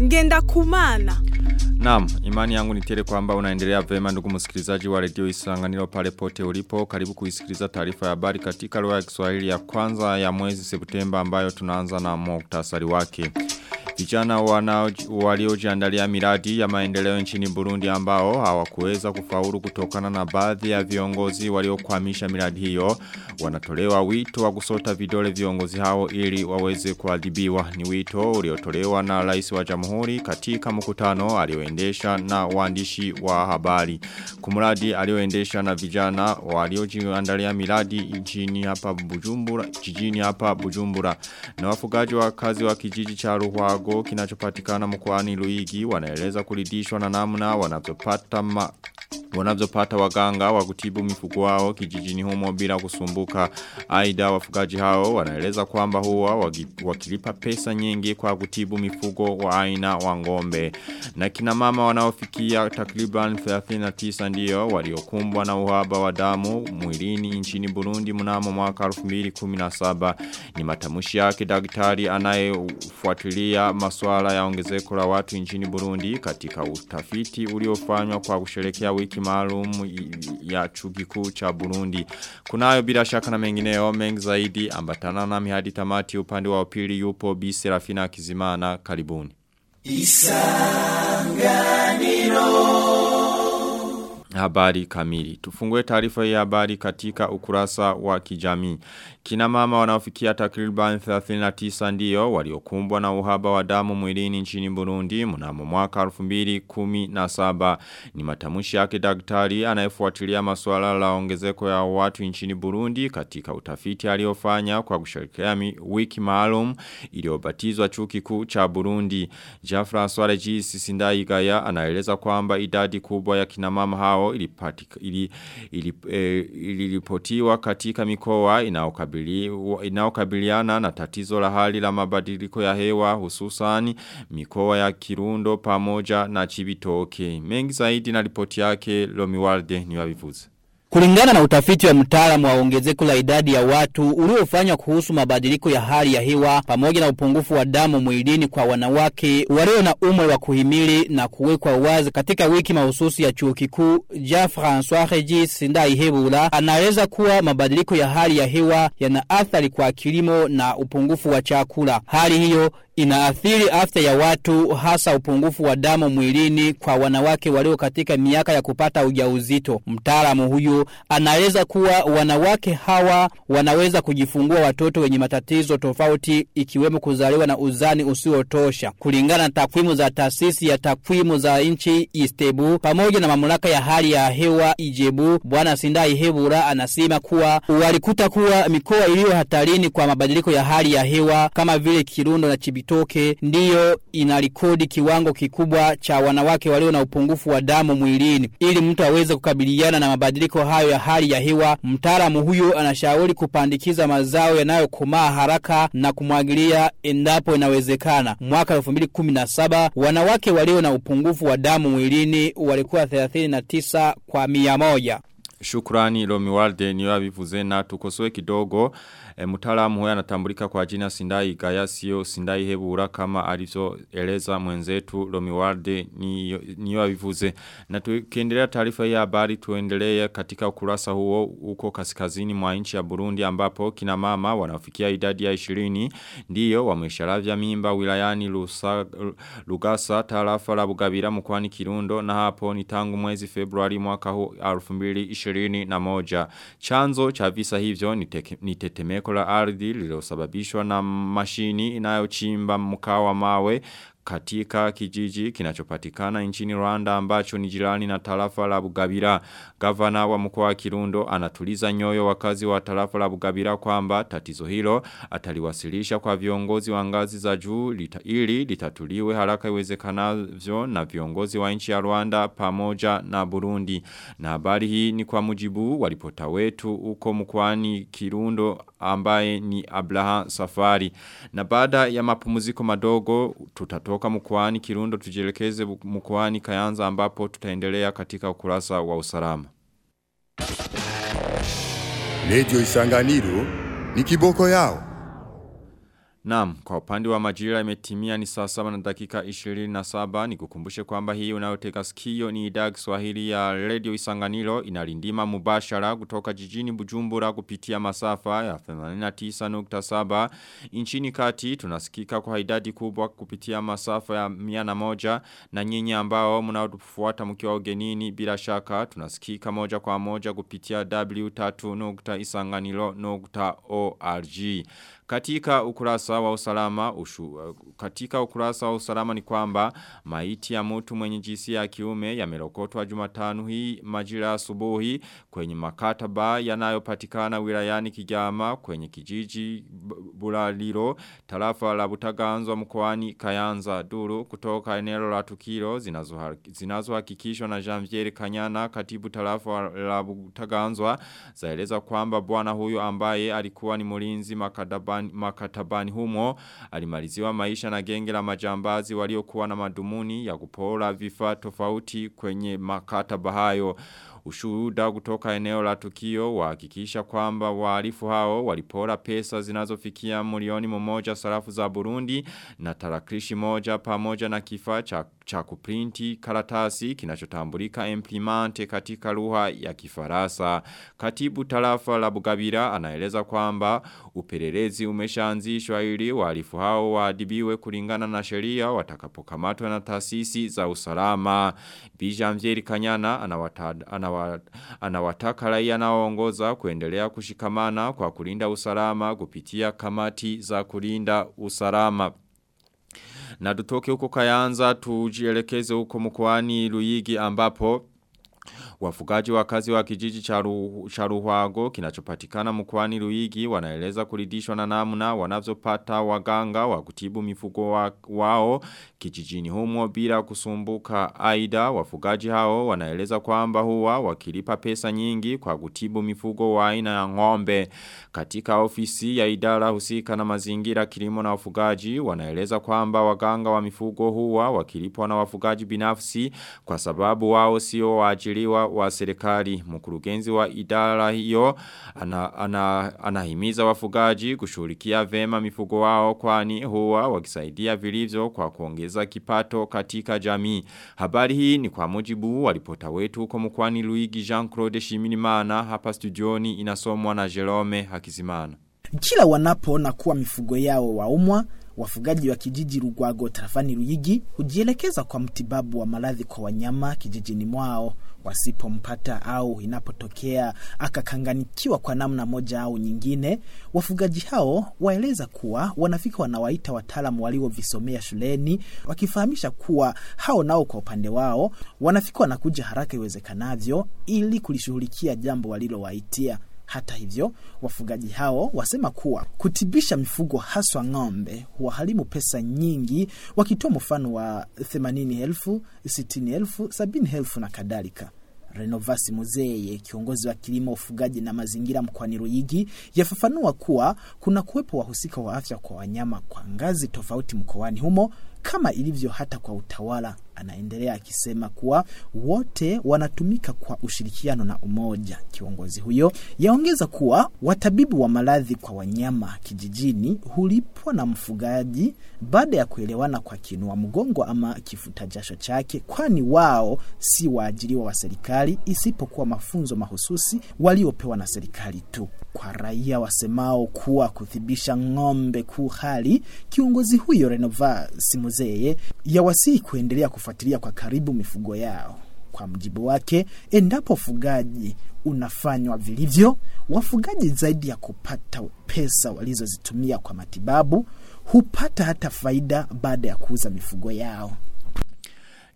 ngenda kumana. Naam, imani yangu ni tele kwamba unaendelea vema ndugu msikilizaji wa redio Isanganiro pale pote ulipo. Karibu kuisikiliza taarifa ya habari katika lugha ya Kiswahili ya kwanza ya mwezi Septemba ambayo tunaanza na muktasari wake. Vijana waliojiandalia miradi ya maendeleo nchini Burundi ambao hawakuweza kufaulu kutokana na baadhi ya viongozi waliokwamisha miradi hiyo wanatolewa wito wa kusota vidole viongozi hao ili waweze kuadhibiwa. Ni wito uliotolewa na rais wa jamhuri katika mkutano alioendesha na waandishi wa habari. Kumradi alioendesha na vijana waliojiandalia miradi nchini hapa Bujumbura jijini hapa Bujumbura. Na wafugaji wa kazi wa kijiji cha Ruhwago kinachopatikana mkoani Luigi wanaeleza kulidishwa na namna wanavyopata ma wanavyopata waganga wa kutibu mifugo wao kijijini humo bila kusumbuka. Aidha wafugaji hao wanaeleza kwamba huwa wakilipa pesa nyingi kwa kutibu mifugo wa aina wa ngombe. Na kina mama wanaofikia takriban 39 ndio waliokumbwa na uhaba wa damu mwilini nchini Burundi mnamo mwaka 2017. Ni matamushi yake daktari anayefuatilia masuala ya ongezeko la watu nchini Burundi katika utafiti uliofanywa kwa kusherekea wiki maalum ya chugiku cha Burundi. Kunayo bila shaka na mengineo mengi zaidi ambatana na mihadi tamati upande wa upili yupo Bi Serafina Kizimana karibuni. Isanganiro Habari kamili. Tufungue taarifa ya habari katika ukurasa wa kijamii. Kina mama wanaofikia takriban 39 ndio waliokumbwa na uhaba wa damu mwilini nchini Burundi mnamo mwaka 2017. Ni matamushi yake daktari anayefuatilia masuala la ongezeko ya watu nchini Burundi katika utafiti aliofanya kwa kushirikia wiki maalum iliyobatizwa chuo kikuu cha Burundi. Jean-François Sindai Gaya anaeleza kwamba idadi kubwa ya kina mama hao hao iliripotiwa katika mikoa inaokabiliana na tatizo la hali la mabadiliko ya hewa hususani mikoa ya Kirundo pamoja na Chibitoke. Mengi zaidi na ripoti yake Lomiwalde ni wavivuzi. Kulingana na utafiti wa mtaalamu wa ongezeko la idadi ya watu uliofanywa kuhusu mabadiliko ya hali ya hewa pamoja na upungufu wa damu mwilini kwa wanawake walio na umri wa kuhimili na kuwekwa wazi katika wiki mahususi ya chuo kikuu Jean Francois Regis Ndaihebula anaeleza kuwa mabadiliko ya hali ya hewa yana athari kwa kilimo na upungufu wa chakula. Hali hiyo inaathiri afya ya watu hasa upungufu wa damu mwilini kwa wanawake walio katika miaka ya kupata ujauzito. Mtaalamu huyu anaeleza kuwa wanawake hawa wanaweza kujifungua watoto wenye matatizo tofauti ikiwemo kuzaliwa na uzani usiotosha. Kulingana na takwimu za taasisi ya takwimu za nchi Istebu pamoja na mamlaka ya hali ya hewa Ijebu, bwana Sindai Hebura anasema kuwa walikuta kuwa mikoa iliyo hatarini kwa mabadiliko ya hali ya hewa kama vile Kirundo na Chibi Chibitoke ndiyo inarikodi kiwango kikubwa cha wanawake walio na upungufu wa damu mwilini. Ili mtu aweze kukabiliana na mabadiliko hayo ya hali ya hewa, mtaalamu huyo anashauri kupandikiza mazao yanayokomaa haraka na kumwagilia endapo inawezekana. Mwaka 2017 wanawake walio na upungufu wa damu mwilini walikuwa 39 kwa 100. Shukrani Lomiwalde niyo abivuze na tukosoe kidogo e, mtaalamu huyo anatambulika kwa jina Sindai Gaya sio Sindai Hebura kama alizoeleza mwenzetu Lomiwalde niyo abivuze na tukiendelea taarifa ya habari tuendelee katika ukurasa huo uko kaskazini mwa nchi ya Burundi ambapo kina mama wanafikia idadi ya 20 ndiyo wamesharavya mimba wilayani Lusa, Lugasa tarafa la Bugabira mkwani Kirundo na hapo ni tangu mwezi Februari mwaka huu 2020 ishirini na moja. Chanzo cha visa hivyo ni tetemeko la ardhi lilosababishwa na mashini inayochimba mkaa wa mawe katika kijiji kinachopatikana nchini Rwanda ambacho ni jirani na tarafa la Bugabira. Gavana wa mkoa wa Kirundo anatuliza nyoyo wakazi wa tarafa la Bugabira kwamba tatizo hilo ataliwasilisha kwa viongozi wa ngazi za juu lita, ili litatuliwe haraka iwezekanavyo na viongozi wa nchi ya Rwanda pamoja na Burundi. Na habari hii ni kwa mujibu wa ripota wetu uko mkoani Kirundo ambaye ni Abraham Safari. Na baada ya mapumziko madogo tutatoka mkoani Kirundo tujielekeze mkoani Kayanza ambapo tutaendelea katika ukurasa wa usalama. Radio Isanganiro ni kiboko yao. Naam, kwa upande wa majira imetimia ni saa saba na dakika 27 ni kukumbushe kwamba hii unayoteka sikio ni idhaa Kiswahili ya Radio Isanganiro. Inalindima mubashara kutoka jijini Bujumbura kupitia masafa ya 89.7 nchini kati tunasikika kwa idadi kubwa kupitia masafa ya 101 na nyinyi ambao mnaotufuata mkiwa ugenini bila shaka tunasikika moja kwa moja kupitia w3.isanganiro.org katika ukurasa wa usalama ushu, katika ukurasa wa usalama ni kwamba maiti ya mtu mwenye jinsia ya kiume yamelokotwa Jumatano hii majira asubuhi kwenye makataba yanayopatikana wilayani Kigama kwenye kijiji Bulaliro tarafa la Butaganzwa mkoani Kayanza. Duru kutoka eneo la tukio zinazohakikishwa na Janvier Kanyana katibu tarafa la Butaganzwa zaeleza kwamba bwana huyo ambaye alikuwa ni mlinzi makatabani, makatabani humo alimaliziwa maisha na genge la majambazi waliokuwa na madumuni ya kupora vifaa tofauti kwenye makataba hayo Ushuhuda kutoka eneo la tukio wahakikisha kwamba wahalifu hao walipora pesa zinazofikia milioni mmoja sarafu za Burundi na tarakilishi moja pamoja na kifaa cha cha kuprinti karatasi kinachotambulika implemente katika lugha ya kifarasa. Katibu tarafa la Bugabira anaeleza kwamba upelelezi umeshaanzishwa ili wahalifu hao waadibiwe kulingana na sheria watakapokamatwa na taasisi za usalama. Bijamjeri Kanyana anawatad, anawat, anawataka raia naoongoza kuendelea kushikamana kwa kulinda usalama kupitia kamati za kulinda usalama. Na tutoke huko kayanza tujielekeze huko mkoani ruyigi ambapo Wafugaji wakazi wa kijiji cha Ruhwago kinachopatikana mkoani Ruigi wanaeleza kuridhishwa na namna wanavyopata waganga wa kutibu mifugo wa, wao kijijini humo bila kusumbuka. Aida wafugaji hao wanaeleza kwamba huwa wakilipa pesa nyingi kwa kutibu mifugo wa aina ya ng'ombe. Katika ofisi ya idara husika na mazingira kilimo na wafugaji wanaeleza kwamba waganga wa mifugo huwa wakilipwa na wafugaji binafsi kwa sababu wao sio waajiriwa wa serikali mkurugenzi wa idara hiyo ana, ana, anahimiza wafugaji kushughulikia vema mifugo wao kwani huwa wakisaidia vilivyo kwa kuongeza kipato katika jamii habari hii ni kwa mujibu wa ripota wetu huko mkwani Luigi Jean-Claude Shiminimana hapa studioni inasomwa na Jerome Hakizimana kila wanapoona kuwa mifugo yao waumwa wafugaji wa kijiji Rugwago tarafani Ruyigi hujielekeza kwa mtibabu wa maradhi kwa wanyama kijijini mwao. Wasipompata au inapotokea akakanganikiwa kwa namna moja au nyingine, wafugaji hao waeleza kuwa wanafika wanawaita wataalamu waliovisomea shuleni, wakifahamisha kuwa hao nao kwa upande wao wanafika wanakuja haraka iwezekanavyo ili kulishughulikia jambo walilowaitia. Hata hivyo, wafugaji hao wasema kuwa kutibisha mifugo haswa ng'ombe huwaharimu pesa nyingi, wakitoa mfano wa 80,000, 60,000, 70,000 na kadhalika. Renovasi Muzeye, kiongozi wa kilimo, ufugaji na mazingira mkoani ruigi yafafanua kuwa kuna kuwepo wahusika wa afya kwa wanyama kwa ngazi tofauti mkoani humo kama ilivyo hata kwa utawala. Anaendelea akisema kuwa wote wanatumika kwa ushirikiano na umoja. Kiongozi huyo yaongeza kuwa watabibu wa maradhi kwa wanyama kijijini hulipwa na mfugaji baada ya kuelewana kwa kinua mgongo ama kifuta jasho chake, kwani wao si waajiriwa wa serikali isipokuwa mafunzo mahususi waliopewa na serikali tu. Kwa raia wasemao kuwa kuthibisha ng'ombe kuu hali, kiongozi huyo Renova Simuzeye yawasihi kuendelea kufuatilia kwa karibu mifugo yao. Kwa mjibu wake, endapo ufugaji unafanywa vilivyo, wafugaji zaidi ya kupata pesa walizozitumia kwa matibabu hupata hata faida baada ya kuuza mifugo yao.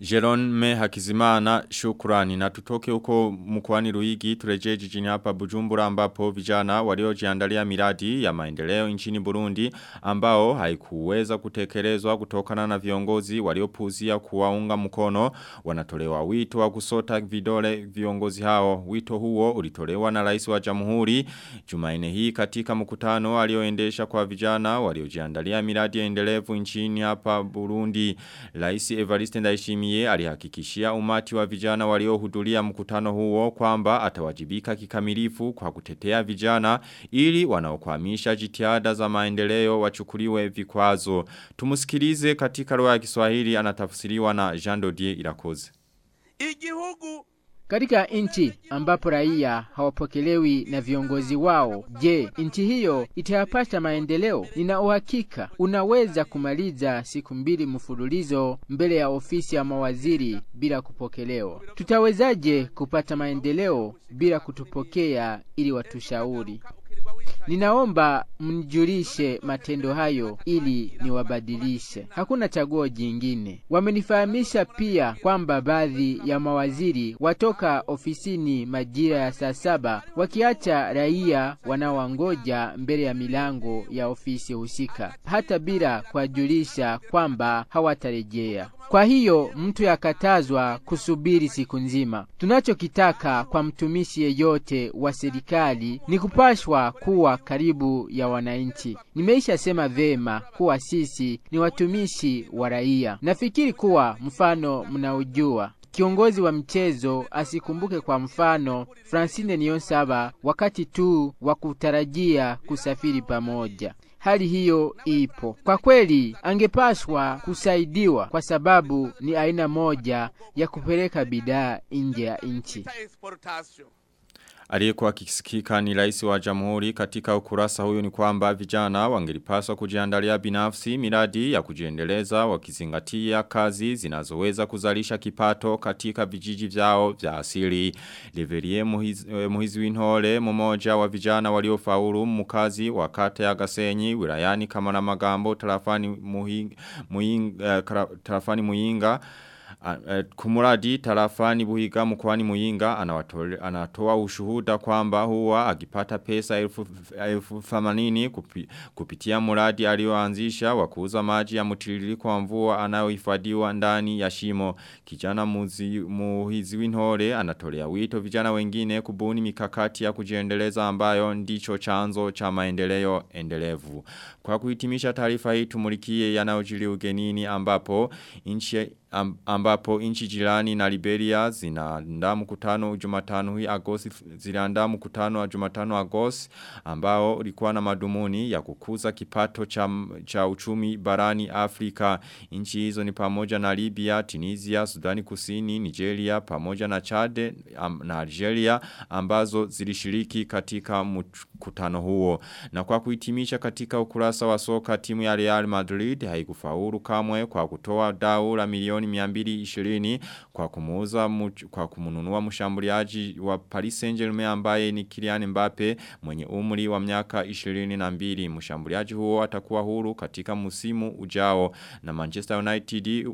Jerome Hakizimana shukrani. Na tutoke huko mkwani Ruigi tureje jijini hapa Bujumbura ambapo vijana waliojiandalia miradi ya maendeleo nchini Burundi ambao haikuweza kutekelezwa kutokana na viongozi waliopuzia kuwaunga mkono wanatolewa wito wa kusota vidole viongozi hao. Wito huo ulitolewa na rais wa jamhuri Jumaine hii katika mkutano alioendesha kwa vijana waliojiandalia miradi ya endelevu nchini hapa Burundi. Rais Evariste Ndayishimiye Ndayishimiye alihakikishia umati wa vijana waliohudhuria mkutano huo kwamba atawajibika kikamilifu kwa kutetea vijana ili wanaokwamisha jitihada za maendeleo wachukuliwe vikwazo. Tumusikilize katika lugha ya Kiswahili anatafsiriwa na Jean Dodier Irakoze. Igihugu Katika nchi ambapo raia hawapokelewi na viongozi wao, je, nchi hiyo itayapata maendeleo? Nina uhakika unaweza kumaliza siku mbili mfululizo mbele ya ofisi ya mawaziri bila kupokelewa. Tutawezaje kupata maendeleo bila kutupokea ili watushauri? Ninaomba mnijulishe matendo hayo ili niwabadilishe. Hakuna chaguo jingine. Wamenifahamisha pia kwamba baadhi ya mawaziri watoka ofisini majira ya saa saba wakiacha raia wanaowangoja mbele ya milango ya ofisi husika, hata bila kuwajulisha kwamba hawatarejea. Kwa hiyo mtu yakatazwa kusubiri siku nzima. Tunachokitaka kwa mtumishi yeyote wa serikali ni kupashwa kuwa karibu ya wananchi. Nimeisha sema vema kuwa sisi ni watumishi wa raia. Nafikiri kuwa mfano mnaojua Kiongozi wa mchezo asikumbuke kwa mfano Francine Niyonsaba wakati tu wa kutarajia kusafiri pamoja. Hali hiyo ipo kwa kweli, angepaswa kusaidiwa kwa sababu ni aina moja ya kupeleka bidhaa nje ya nchi. Aliyekuwa kisikika ni rais wa jamhuri katika ukurasa huyo ni kwamba vijana wangelipaswa kujiandalia binafsi miradi ya kujiendeleza wakizingatia kazi zinazoweza kuzalisha kipato katika vijiji vyao vya asili. Leverie Muhiz, eh, Muhizi Winhole mmoja wa vijana waliofaulu mkazi wa kata ya Gasenyi wilayani kama na magambo tarafani Muhinga, Muhinga, uh, tarafani Muhinga Uh, kumuradi tarafani buhiga mkwani muinga anatoa ushuhuda kwamba huwa agipata pesa elfu, elfu famanini kupi, kupitia muradi alioanzisha wakuza maji ya mutiririko wa mvua anayohifadhiwa ndani ya shimo. Kijana muzi, muhizi wintore anatolea wito vijana wengine kubuni mikakati ya kujiendeleza ambayo ndicho chanzo cha maendeleo endelevu. Kwa kuhitimisha taarifa hii tumulikie yanayojiri ugenini ambapo nchi ambapo nchi jirani na Liberia zinaandaa mkutano Jumatano hii Agosti ziliandaa mkutano Jumatano Agosti ambao ulikuwa na madumuni ya kukuza kipato cha, cha uchumi barani Afrika. Nchi hizo ni pamoja na Libya, Tunisia, Sudani Kusini, Nigeria pamoja na Chad na Algeria ambazo zilishiriki katika mkutano huo. Na kwa kuitimisha katika ukurasa wa soka timu ya Real Madrid haikufaulu kamwe kwa kutoa dau la milioni 220 kwa kumuuza kwa kumununua mshambuliaji wa Paris Saint-Germain ambaye ni Kylian Mbappe mwenye umri wa miaka 22 mshambuliaji huo atakuwa huru katika msimu ujao na Manchester United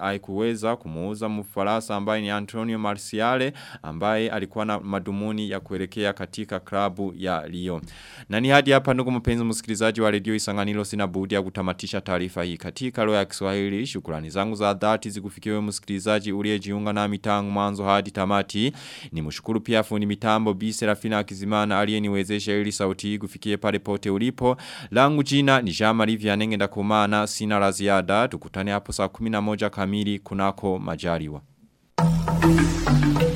haikuweza kumuuza mfaransa ambaye ni Antonio Martial ambaye alikuwa na madumuni ya kuelekea katika klabu ya Lyon. Na ni hadi hapa ndugu mpenzi msikilizaji wa redio Isanganiro sina budi ya kutamatisha taarifa hii. Katika lugha ya Kiswahili shukrani zangu za dhati zikufikiwe msikilizaji uliyejiunga na mitangu mwanzo hadi tamati. Nimshukuru pia fundi mitambo Bi Serafina Akizimana aliyeniwezesha ili sauti hii kufikie pale pote ulipo. Langu jina ni Livia Nengenda Kumana sina la ziada. Tukutane hapo saa 11 kamili kunako majaliwa. Isanganiro